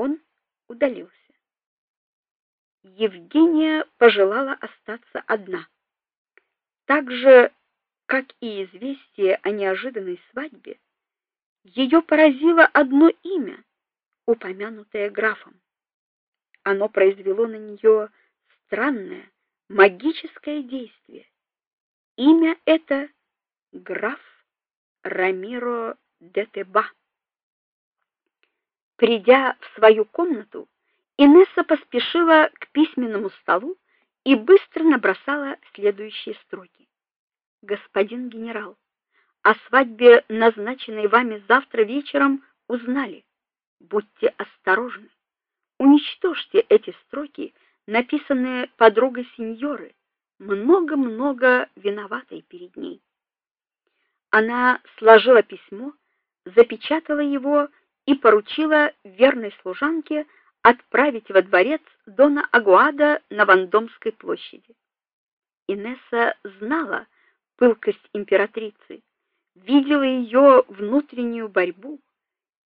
Он удалился. Евгения пожелала остаться одна. Так же, как и известие о неожиданной свадьбе, ее поразило одно имя, упомянутое графом. Оно произвело на нее странное магическое действие. Имя это граф Рамиро де Теба. Придя в свою комнату, Инесса поспешила к письменному столу и быстро набросала следующие строки: Господин генерал, о свадьбе, назначенной вами завтра вечером, узнали. Будьте осторожны. Уничтожьте эти строки, написанные подругой сеньоры, много-много виноватой перед ней. Она сложила письмо, запечатала его и поручила верной служанке отправить во дворец дона Агуада на Вандомской площади. Инесса знала пылкость императрицы, видела ее внутреннюю борьбу,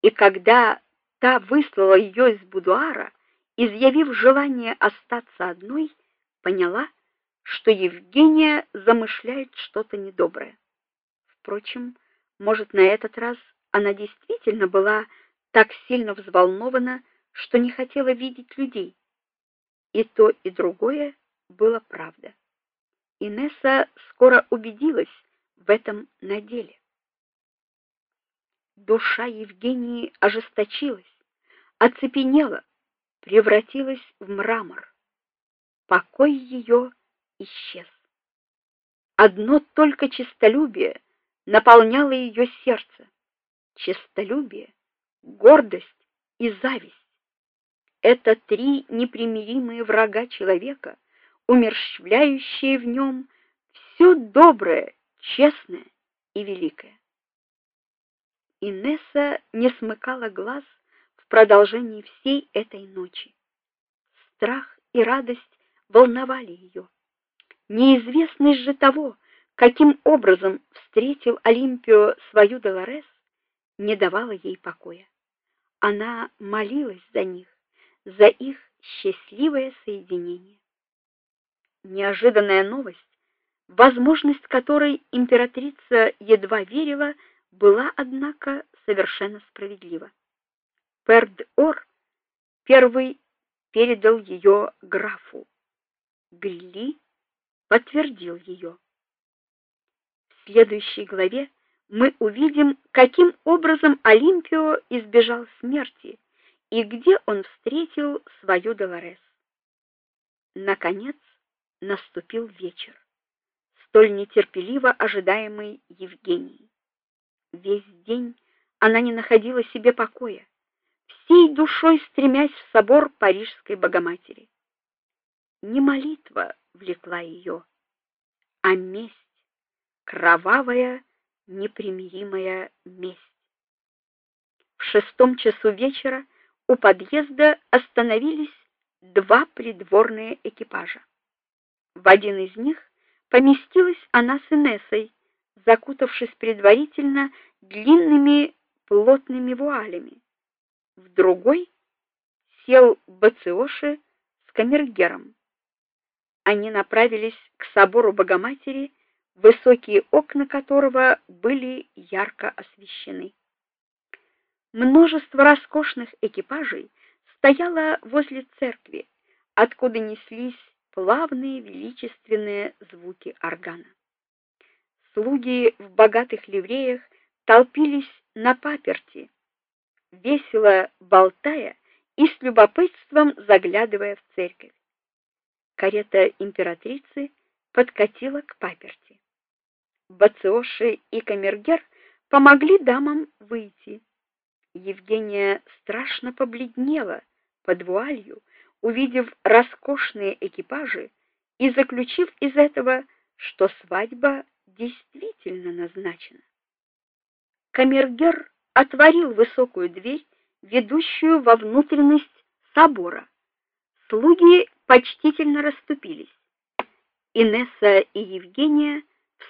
и когда та выслала ее из будуара, изъявив желание остаться одной, поняла, что Евгения замышляет что-то недоброе. Впрочем, может, на этот раз она действительно была так сильно взволнована, что не хотела видеть людей. И то, и другое было правда. Инесса скоро убедилась в этом на деле. Душа Евгении ожесточилась, оцепенела, превратилась в мрамор. Покой ее исчез. Одно только честолюбие наполняло ее сердце. Честолюбие, гордость и зависть. Это три непримиримые врага человека, умерщвляющие в нем все доброе, честное и великое. Инесса не смыкала глаз в продолжении всей этой ночи. Страх и радость волновали ее. Неизвестность же того, каким образом встретил Олимпио свою Долорес, не давала ей покоя. Она молилась за них, за их счастливое соединение. Неожиданная новость, возможность которой императрица едва верила, была однако совершенно справедлива. Перд-Ор первый передал ее графу. Грилли подтвердил ее. В следующей главе мы увидим, каким образом Олимпио избежал смерти и где он встретил свою Долорес. Наконец наступил вечер, столь нетерпеливо ожидаемый Евгенией. Весь день она не находила себе покоя, всей душой стремясь в собор Парижской Богоматери. Не молитва влекла ее, а месть, кровавая непримиримая месть. В шестом часу вечера у подъезда остановились два придворные экипажа. В один из них поместилась она с Инессой, закутавшись предварительно длинными плотными вуалями. В другой сел Бациоши с камергером. Они направились к собору Богоматери высокие окна которого были ярко освещены. Множество роскошных экипажей стояло возле церкви, откуда неслись плавные величественные звуки органа. Слуги в богатых ливреях толпились на паперти, весело болтая и с любопытством заглядывая в церковь. Карета императрицы подкатила к паперти. Бациоши и камергер помогли дамам выйти. Евгения страшно побледнела под вуалью, увидев роскошные экипажи и заключив из этого, что свадьба действительно назначена. Камергер отворил высокую дверь, ведущую во внутренность собора. Слуги почтительно расступились. Инесса и Евгения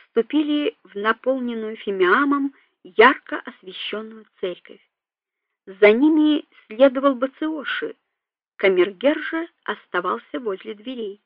вступили в наполненную фимиамом ярко освещенную церковь. За ними следовал Бациоши. Камергер же оставался возле дверей.